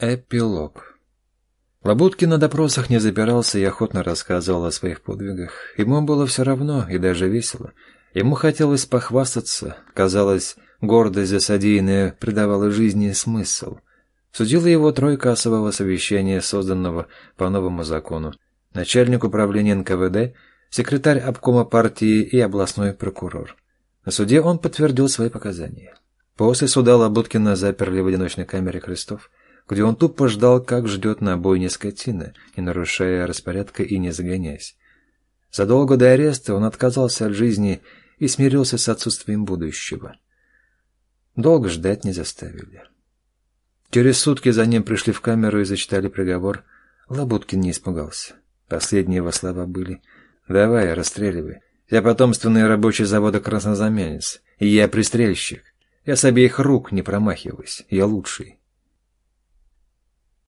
Эпилог. Лабуткин на допросах не запирался и охотно рассказывал о своих подвигах. Ему было все равно и даже весело. Ему хотелось похвастаться. Казалось, гордость за содеянное придавала жизни смысл. Судила его тройка особого совещания, созданного по новому закону. Начальник управления НКВД, секретарь обкома партии и областной прокурор. На суде он подтвердил свои показания. После суда Лабуткина заперли в одиночной камере крестов где он тупо ждал, как ждет на бойне скотина, не нарушая распорядка и не загоняясь. Задолго до ареста он отказался от жизни и смирился с отсутствием будущего. Долго ждать не заставили. Через сутки за ним пришли в камеру и зачитали приговор. Лабуткин не испугался. Последние его слова были «Давай, расстреливай. Я потомственный рабочий завода «Краснозаменец», и я пристрельщик. Я с обеих рук не промахиваюсь, я лучший».